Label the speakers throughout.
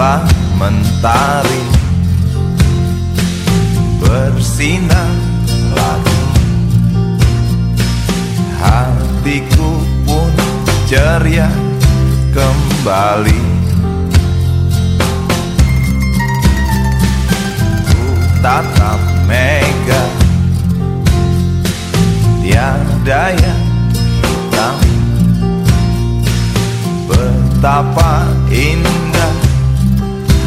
Speaker 1: hari bersinar lagi. Hatiku pun ceria kembali. Ku tatap mega. Tiada yang hitam. Betapa indah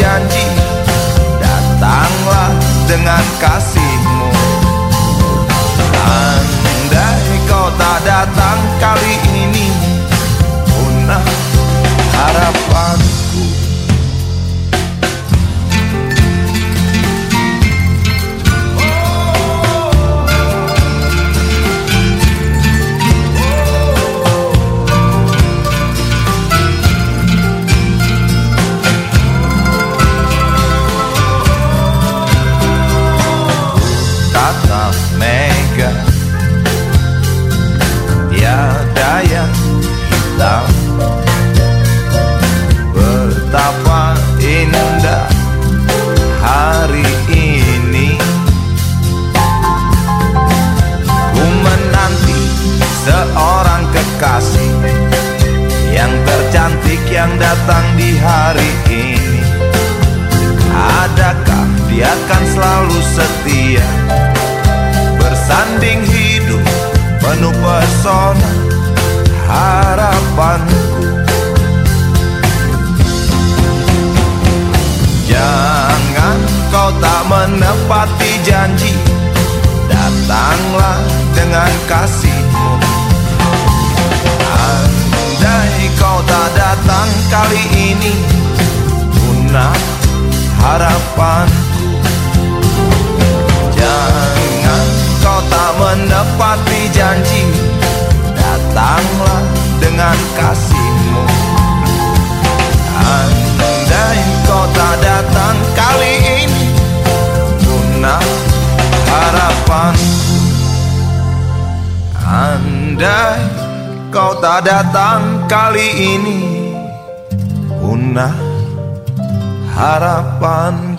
Speaker 1: janji. Datanglah dengan kasihmu tatap mega. Tiada yang hitam. Betapa indah hari ini. Ku menanti seorang kekasih Yang tercantik yang datang di hari ini. Adakah dia akan selalu setia Bersanding hidup penuh pesona harapanku. Jangan kau tak menepati janji Datanglah dengan kasihmu. Andai kau tak datang kali ini janji Datanglah dengan kasihmu. Andai kau tak datang kali ini Punah harapanku Andai kau tak datang kali ini Punah harapanku